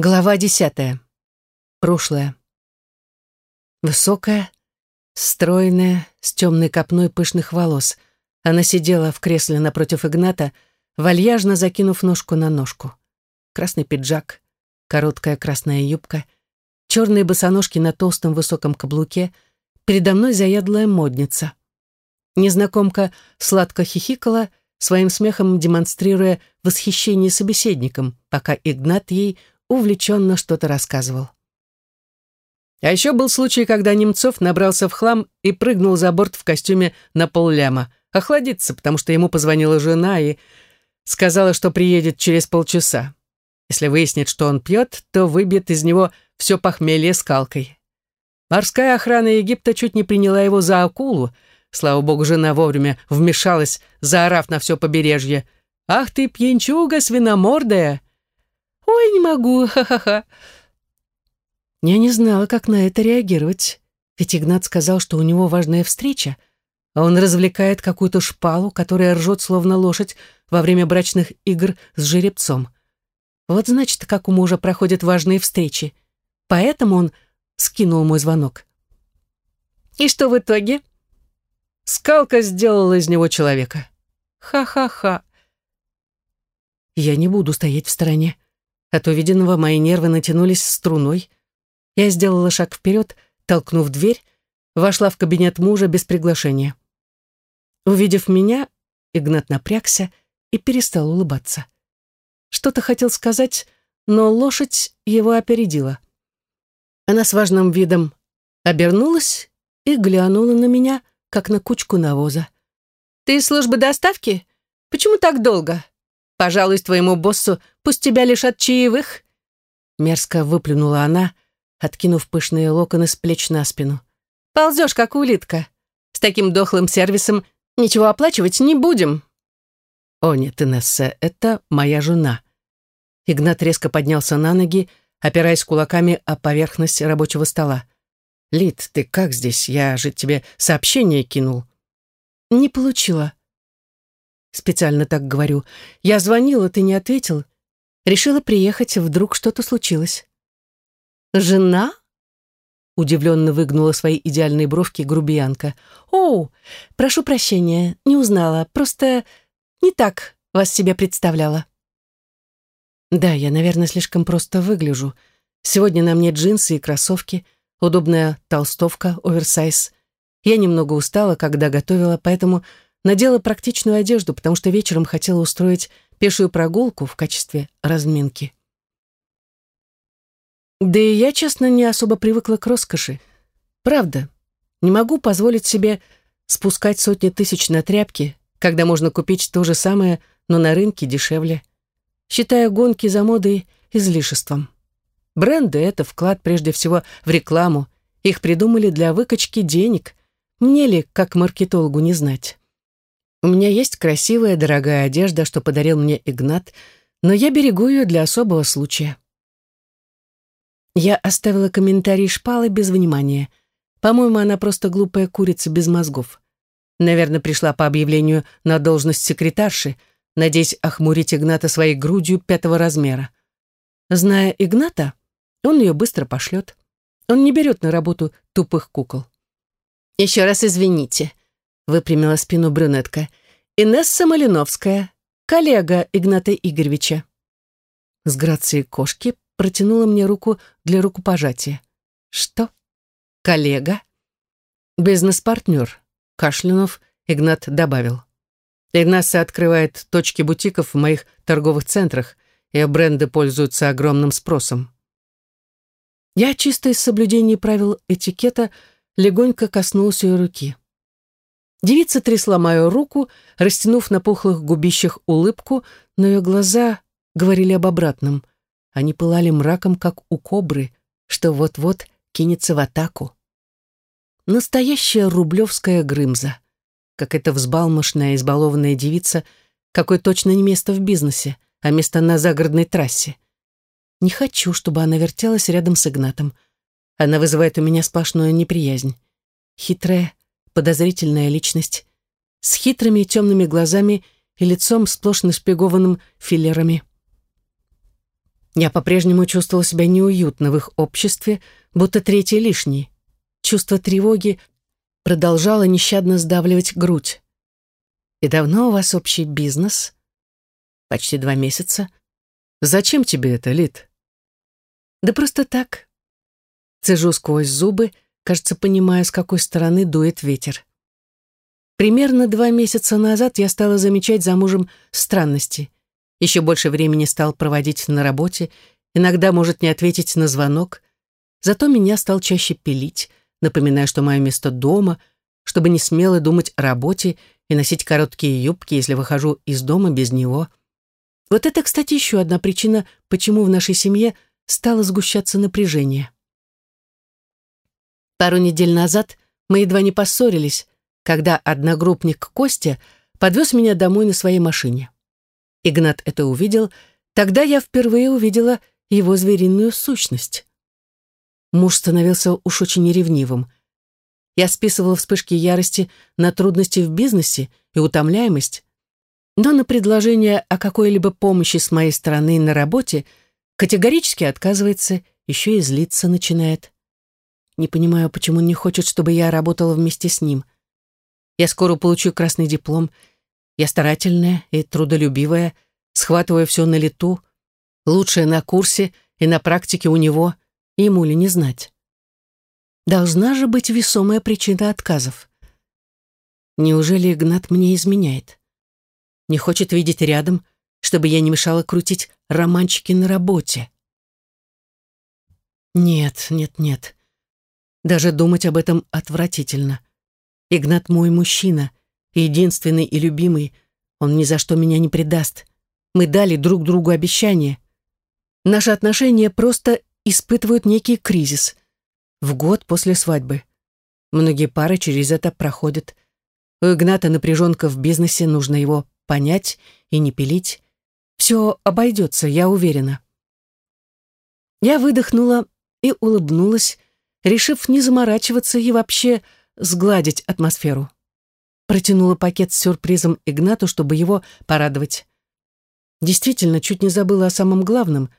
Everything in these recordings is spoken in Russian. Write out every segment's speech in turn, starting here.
Глава десятая. Прошлое. Высокая, стройная, с темной копной пышных волос. Она сидела в кресле напротив Игната, вальяжно закинув ножку на ножку. Красный пиджак, короткая красная юбка, черные босоножки на толстом высоком каблуке, передо мной заядлая модница. Незнакомка сладко хихикала, своим смехом демонстрируя восхищение собеседником, пока Игнат ей увлеченно что-то рассказывал. А еще был случай, когда Немцов набрался в хлам и прыгнул за борт в костюме на полляма. Охладиться, потому что ему позвонила жена и сказала, что приедет через полчаса. Если выяснит, что он пьет, то выбьет из него все похмелье скалкой. Морская охрана Египта чуть не приняла его за акулу. Слава богу, жена вовремя вмешалась, заорав на все побережье. «Ах ты, пьянчуга свиномордая!» «Ой, не могу, ха-ха-ха». Я не знала, как на это реагировать, ведь Игнат сказал, что у него важная встреча, а он развлекает какую-то шпалу, которая ржет, словно лошадь, во время брачных игр с жеребцом. Вот значит, как у мужа проходят важные встречи. Поэтому он скинул мой звонок. «И что в итоге?» Скалка сделала из него человека. Ха-ха-ха. Я не буду стоять в стороне. От увиденного мои нервы натянулись струной. Я сделала шаг вперед, толкнув дверь, вошла в кабинет мужа без приглашения. Увидев меня, Игнат напрягся и перестал улыбаться. Что-то хотел сказать, но лошадь его опередила. Она с важным видом обернулась и глянула на меня, как на кучку навоза. «Ты из службы доставки? Почему так долго? Пожалуй, твоему боссу пусть тебя лишат чаевых». Мерзко выплюнула она, откинув пышные локоны с плеч на спину. «Ползешь, как улитка. С таким дохлым сервисом ничего оплачивать не будем». «О нет, Инесса, это моя жена». Игнат резко поднялся на ноги, опираясь кулаками о поверхность рабочего стола. «Лид, ты как здесь? Я же тебе сообщение кинул». «Не получила», Специально так говорю. Я звонила, ты не ответил. Решила приехать, вдруг что-то случилось. Жена? Удивленно выгнула свои идеальные бровки грубиянка. «О, прошу прощения, не узнала. Просто не так вас себе представляла». «Да, я, наверное, слишком просто выгляжу. Сегодня на мне джинсы и кроссовки, удобная толстовка, оверсайз. Я немного устала, когда готовила, поэтому надела практичную одежду, потому что вечером хотела устроить пешую прогулку в качестве разминки. Да и я, честно, не особо привыкла к роскоши. Правда, не могу позволить себе спускать сотни тысяч на тряпки, когда можно купить то же самое, но на рынке дешевле. Считая гонки за модой излишеством. Бренды — это вклад прежде всего в рекламу. Их придумали для выкачки денег. Мне ли, как маркетологу, не знать? У меня есть красивая, дорогая одежда, что подарил мне Игнат, но я берегу ее для особого случая. Я оставила комментарий шпалы без внимания. По-моему, она просто глупая курица без мозгов. Наверное, пришла по объявлению на должность секретарши, надеясь охмурить Игната своей грудью пятого размера. Зная Игната, он ее быстро пошлет. Он не берет на работу тупых кукол. «Еще раз извините», выпрямила спину брюнетка. «Инесса Малиновская, коллега Игната Игоревича». С грацией кошки протянула мне руку для рукопожатия. «Что? Коллега?» «Бизнес-партнер», — кашлянув, Игнат добавил. «Инесса открывает точки бутиков в моих торговых центрах, и бренды пользуются огромным спросом». Я чисто из соблюдения правил этикета легонько коснулся ее руки. Девица трясла мою руку, растянув на пухлых губищах улыбку, но ее глаза говорили об обратном. Они пылали мраком, как у кобры, что вот-вот кинется в атаку. Настоящая рублевская Грымза. Как эта взбалмошная, избалованная девица, какой точно не место в бизнесе, а место на загородной трассе. Не хочу, чтобы она вертелась рядом с Игнатом. Она вызывает у меня сплошную неприязнь. Хитрая, подозрительная личность, с хитрыми темными глазами и лицом сплошь нашпигованным филлерами. Я по-прежнему чувствовала себя неуютно в их обществе, будто третий лишний. Чувство тревоги продолжало нещадно сдавливать грудь. «И давно у вас общий бизнес?» «Почти два месяца». «Зачем тебе это, Лид?» «Да просто так». Цежу сквозь зубы, кажется, понимая, с какой стороны дует ветер. Примерно два месяца назад я стала замечать за мужем странности. Еще больше времени стал проводить на работе, иногда может не ответить на звонок. Зато меня стал чаще пилить, напоминая, что мое место дома, чтобы не смело думать о работе и носить короткие юбки, если выхожу из дома без него. Вот это, кстати, еще одна причина, почему в нашей семье стало сгущаться напряжение. Пару недель назад мы едва не поссорились, когда одногруппник Костя подвез меня домой на своей машине. Игнат это увидел, тогда я впервые увидела его звериную сущность. Муж становился уж очень ревнивым. Я списывала вспышки ярости на трудности в бизнесе и утомляемость, но на предложение о какой-либо помощи с моей стороны на работе категорически отказывается, еще и злиться начинает. Не понимаю, почему он не хочет, чтобы я работала вместе с ним. Я скоро получу красный диплом. Я старательная и трудолюбивая, схватываю все на лету, лучшая на курсе и на практике у него — Ему ли не знать? Должна же быть весомая причина отказов. Неужели Игнат мне изменяет? Не хочет видеть рядом, чтобы я не мешала крутить романчики на работе? Нет, нет, нет. Даже думать об этом отвратительно. Игнат мой мужчина, единственный и любимый. Он ни за что меня не предаст. Мы дали друг другу обещание. Наши отношения просто испытывают некий кризис. В год после свадьбы. Многие пары через это проходят. У Игната напряженка в бизнесе, нужно его понять и не пилить. Все обойдется, я уверена. Я выдохнула и улыбнулась, решив не заморачиваться и вообще сгладить атмосферу. Протянула пакет с сюрпризом Игнату, чтобы его порадовать. Действительно, чуть не забыла о самом главном.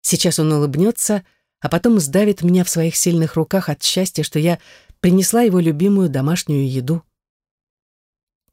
Сейчас он улыбнется, а потом сдавит меня в своих сильных руках от счастья, что я принесла его любимую домашнюю еду.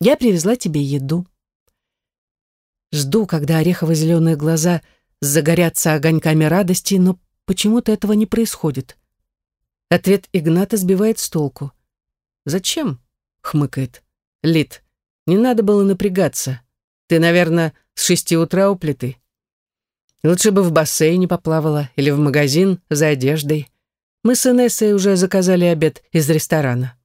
Я привезла тебе еду. Жду, когда орехово-зеленые глаза загорятся огоньками радости, но почему-то этого не происходит. Ответ Игната сбивает с толку. «Зачем?» — хмыкает. «Лид, не надо было напрягаться. Ты, наверное, с шести утра у плиты». Лучше бы в бассейне поплавала или в магазин за одеждой. Мы с Инессой уже заказали обед из ресторана».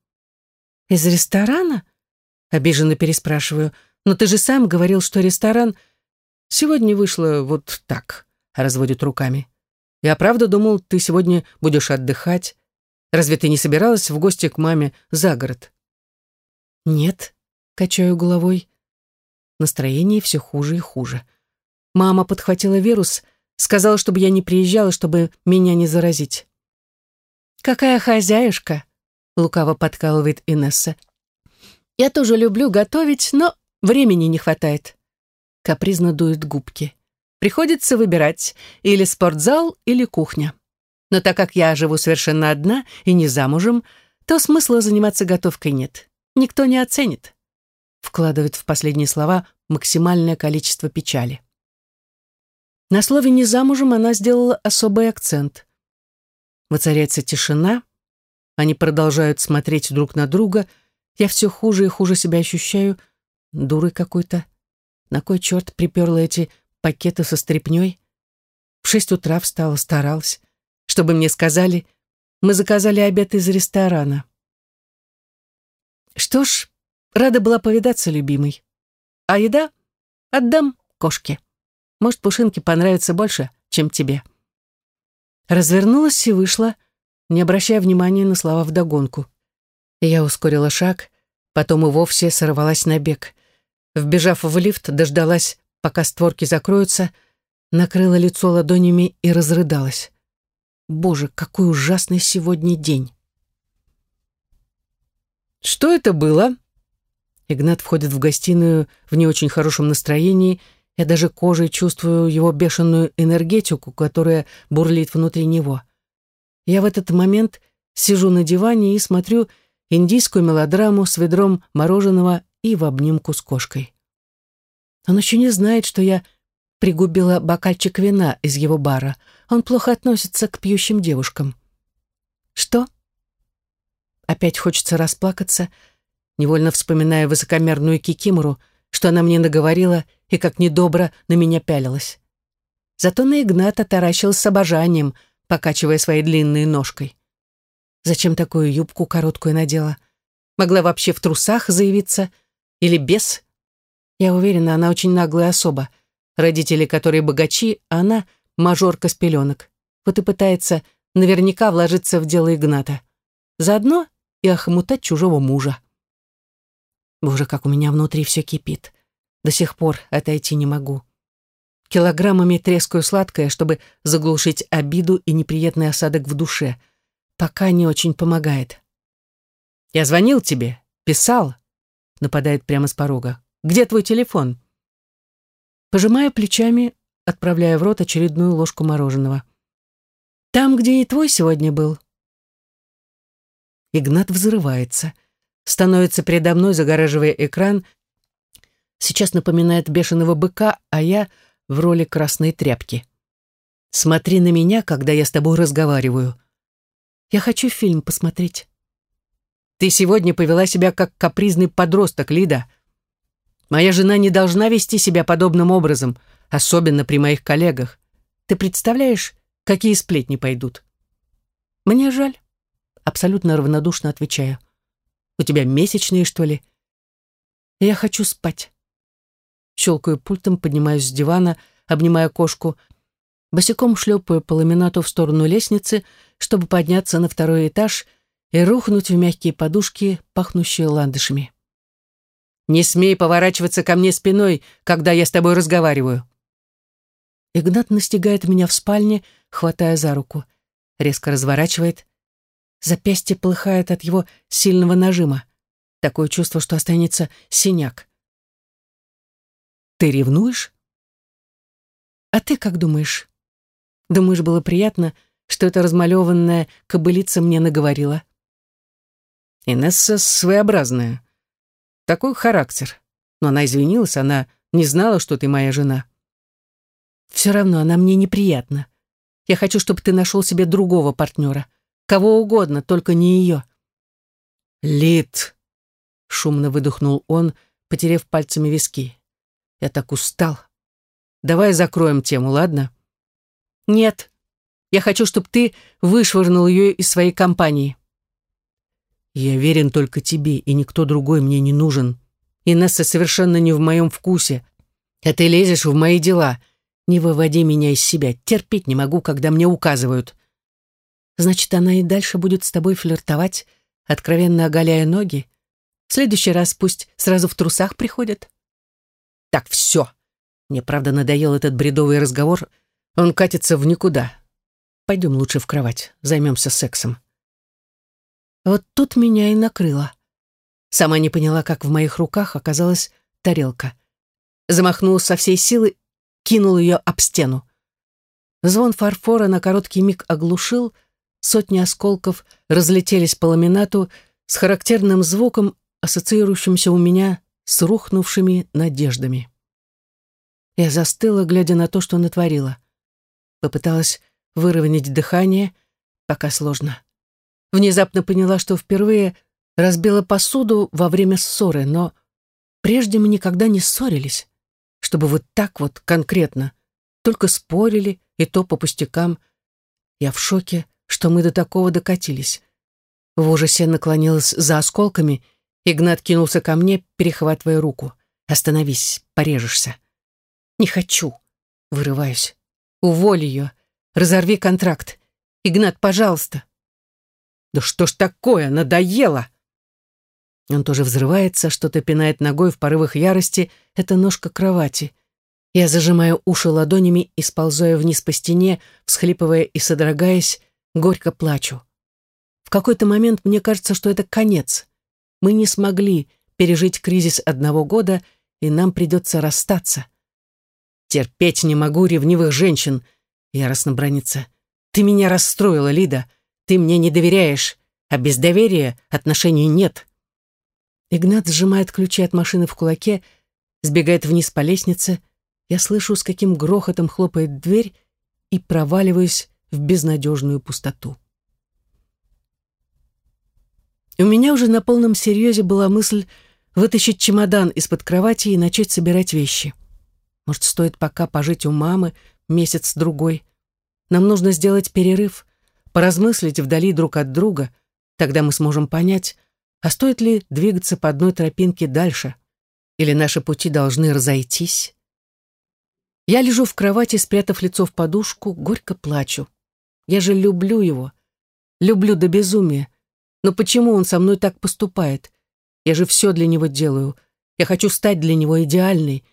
«Из ресторана?» — обиженно переспрашиваю. «Но ты же сам говорил, что ресторан...» «Сегодня вышло вот так», — разводит руками. «Я правда думал, ты сегодня будешь отдыхать. Разве ты не собиралась в гости к маме за город?» «Нет», — качаю головой. Настроение все хуже и хуже. Мама подхватила вирус, сказала, чтобы я не приезжала, чтобы меня не заразить. «Какая хозяюшка!» — лукаво подкалывает Инесса. «Я тоже люблю готовить, но времени не хватает». Капризно дует губки. Приходится выбирать или спортзал, или кухня. Но так как я живу совершенно одна и не замужем, то смысла заниматься готовкой нет. Никто не оценит. Вкладывает в последние слова максимальное количество печали. На слове «не замужем» она сделала особый акцент. Воцаряется тишина, они продолжают смотреть друг на друга, я все хуже и хуже себя ощущаю, дурой какой-то. На кой черт приперла эти пакеты со стряпнёй? В шесть утра встала, старалась, чтобы мне сказали, мы заказали обед из ресторана. Что ж, рада была повидаться, любимый. А еда отдам кошке. Может, Пушинке понравится больше, чем тебе». Развернулась и вышла, не обращая внимания на слова вдогонку. Я ускорила шаг, потом и вовсе сорвалась на бег. Вбежав в лифт, дождалась, пока створки закроются, накрыла лицо ладонями и разрыдалась. Боже, какой ужасный сегодня день. «Что это было?» Игнат входит в гостиную в не очень хорошем настроении Я даже кожей чувствую его бешеную энергетику, которая бурлит внутри него. Я в этот момент сижу на диване и смотрю индийскую мелодраму с ведром мороженого и в обнимку с кошкой. Он еще не знает, что я пригубила бокальчик вина из его бара. Он плохо относится к пьющим девушкам. Что? Опять хочется расплакаться, невольно вспоминая высокомерную кикимору, что она мне наговорила и как недобро на меня пялилась. Зато на Игната таращил с обожанием, покачивая своей длинной ножкой. Зачем такую юбку короткую надела? Могла вообще в трусах заявиться? Или без? Я уверена, она очень наглая особа. Родители, которые богачи, а она мажорка с пеленок. Вот и пытается наверняка вложиться в дело Игната. Заодно и охмутать чужого мужа. Боже, как у меня внутри все кипит. До сих пор отойти не могу. Килограммами трескаю сладкое, чтобы заглушить обиду и неприятный осадок в душе. Пока не очень помогает. «Я звонил тебе, писал», — нападает прямо с порога. «Где твой телефон?» Пожимая плечами, отправляя в рот очередную ложку мороженого. «Там, где и твой сегодня был». Игнат взрывается, становится передо мной, загораживая экран, сейчас напоминает бешеного быка, а я в роли красной тряпки. «Смотри на меня, когда я с тобой разговариваю. Я хочу фильм посмотреть». «Ты сегодня повела себя как капризный подросток, Лида. Моя жена не должна вести себя подобным образом, особенно при моих коллегах. Ты представляешь, какие сплетни пойдут?» «Мне жаль», — абсолютно равнодушно отвечаю. «У тебя месячные, что ли?» «Я хочу спать». Щелкаю пультом, поднимаюсь с дивана, обнимая кошку, босиком шлепаю по ламинату в сторону лестницы, чтобы подняться на второй этаж и рухнуть в мягкие подушки, пахнущие ландышами. «Не смей поворачиваться ко мне спиной, когда я с тобой разговариваю». Игнат настигает меня в спальне, хватая за руку. Резко разворачивает. Запястье плыхает от его сильного нажима. Такое чувство, что останется синяк. Ты ревнуешь? А ты как думаешь? Думаешь, было приятно, что эта размалеванная кобылица мне наговорила? Инесса своеобразная. Такой характер. Но она извинилась, она не знала, что ты моя жена. Все равно она мне неприятна. Я хочу, чтобы ты нашел себе другого партнера. Кого угодно, только не ее. Лид, шумно выдохнул он, потерев пальцами виски. Я так устал. Давай закроем тему, ладно? Нет. Я хочу, чтобы ты вышвырнул ее из своей компании. Я верен только тебе, и никто другой мне не нужен. Инесса совершенно не в моем вкусе. А ты лезешь в мои дела. Не выводи меня из себя. Терпеть не могу, когда мне указывают. Значит, она и дальше будет с тобой флиртовать, откровенно оголяя ноги. В следующий раз пусть сразу в трусах приходят. Так, все. Мне, правда, надоел этот бредовый разговор. Он катится в никуда. Пойдем лучше в кровать, займемся сексом. Вот тут меня и накрыло. Сама не поняла, как в моих руках оказалась тарелка. Замахнулась со всей силы, кинул ее об стену. Звон фарфора на короткий миг оглушил, сотни осколков разлетелись по ламинату с характерным звуком, ассоциирующимся у меня с рухнувшими надеждами. Я застыла, глядя на то, что натворила. Попыталась выровнять дыхание, пока сложно. Внезапно поняла, что впервые разбила посуду во время ссоры, но прежде мы никогда не ссорились, чтобы вот так вот конкретно, только спорили, и то по пустякам. Я в шоке, что мы до такого докатились. В ужасе наклонилась за осколками — Игнат кинулся ко мне, перехватывая руку. «Остановись, порежешься». «Не хочу». Вырываюсь. «Уволь ее. Разорви контракт. Игнат, пожалуйста». «Да что ж такое? Надоело!» Он тоже взрывается, что-то пинает ногой в порывах ярости. Это ножка кровати. Я зажимаю уши ладонями и, сползая вниз по стене, всхлипывая и содрогаясь, горько плачу. В какой-то момент мне кажется, что это конец. Мы не смогли пережить кризис одного года, и нам придется расстаться. Терпеть не могу ревнивых женщин, яростно бронится. Ты меня расстроила, Лида. Ты мне не доверяешь, а без доверия отношений нет. Игнат сжимает ключи от машины в кулаке, сбегает вниз по лестнице. Я слышу, с каким грохотом хлопает дверь и проваливаюсь в безнадежную пустоту. У меня уже на полном серьезе была мысль вытащить чемодан из-под кровати и начать собирать вещи. Может, стоит пока пожить у мамы месяц-другой. Нам нужно сделать перерыв, поразмыслить вдали друг от друга, тогда мы сможем понять, а стоит ли двигаться по одной тропинке дальше, или наши пути должны разойтись. Я лежу в кровати, спрятав лицо в подушку, горько плачу. Я же люблю его. Люблю до безумия. Но почему он со мной так поступает? Я же все для него делаю. Я хочу стать для него идеальной.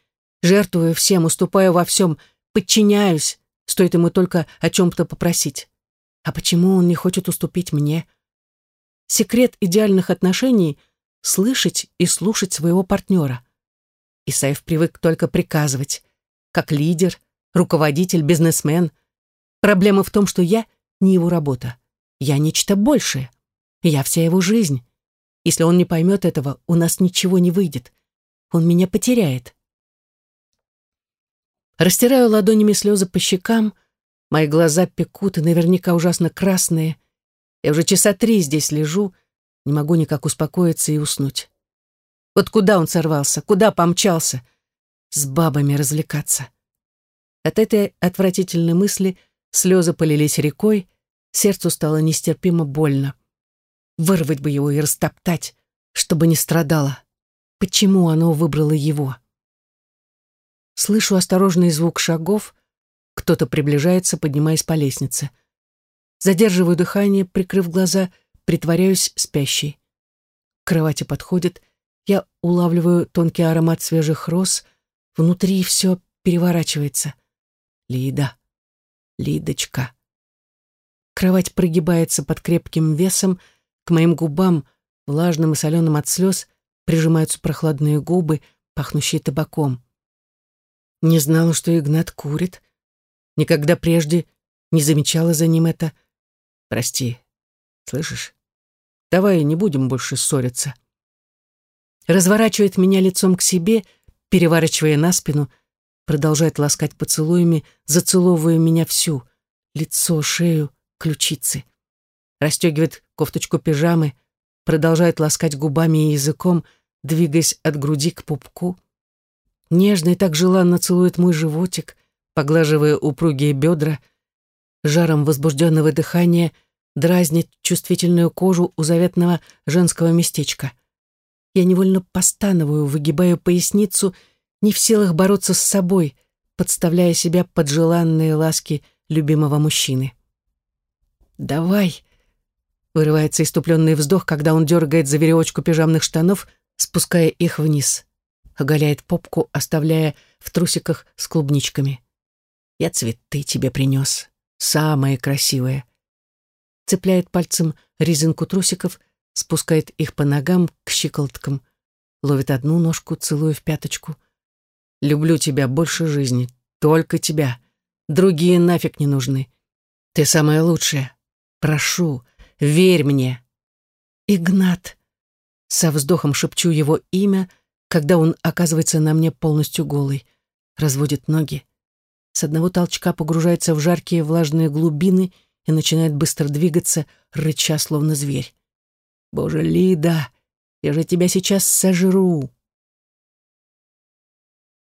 Жертвую всем, уступаю во всем, подчиняюсь, стоит ему только о чем-то попросить. А почему он не хочет уступить мне? Секрет идеальных отношений — слышать и слушать своего партнера. Исаев привык только приказывать. Как лидер, руководитель, бизнесмен. Проблема в том, что я не его работа. Я нечто большее. Я вся его жизнь. Если он не поймет этого, у нас ничего не выйдет. Он меня потеряет. Растираю ладонями слезы по щекам, мои глаза пекут и наверняка ужасно красные. Я уже часа три здесь лежу, не могу никак успокоиться и уснуть. Вот куда он сорвался, куда помчался? С бабами развлекаться. От этой отвратительной мысли слезы полились рекой, сердцу стало нестерпимо больно. Вырвать бы его и растоптать, чтобы не страдало. Почему оно выбрало его? Слышу осторожный звук шагов. Кто-то приближается, поднимаясь по лестнице. Задерживаю дыхание, прикрыв глаза, притворяюсь спящей. К кровати подходит. Я улавливаю тонкий аромат свежих роз. Внутри все переворачивается. Лида. Лидочка. Кровать прогибается под крепким весом, к моим губам, влажным и соленым от слез, прижимаются прохладные губы, пахнущие табаком. Не знала, что Игнат курит. Никогда прежде не замечала за ним это. Прости, слышишь? Давай не будем больше ссориться. Разворачивает меня лицом к себе, переворачивая на спину, продолжает ласкать поцелуями, зацеловывая меня всю, лицо, шею, ключицы расстегивает кофточку пижамы, продолжает ласкать губами и языком, двигаясь от груди к пупку. Нежно и так желанно целует мой животик, поглаживая упругие бедра, жаром возбужденного дыхания дразнит чувствительную кожу у заветного женского местечка. Я невольно постановую, выгибаю поясницу, не в силах бороться с собой, подставляя себя под желанные ласки любимого мужчины. «Давай!» Вырывается иступленный вздох, когда он дергает за веревочку пижамных штанов, спуская их вниз. Оголяет попку, оставляя в трусиках с клубничками. «Я цветы тебе принес. Самые красивые». Цепляет пальцем резинку трусиков, спускает их по ногам к щиколоткам. Ловит одну ножку, целую в пяточку. «Люблю тебя больше жизни. Только тебя. Другие нафиг не нужны. Ты самая лучшая. Прошу, Верь мне!» «Игнат!» Со вздохом шепчу его имя, когда он оказывается на мне полностью голый. Разводит ноги. С одного толчка погружается в жаркие влажные глубины и начинает быстро двигаться, рыча, словно зверь. «Боже, Лида, я же тебя сейчас сожру!»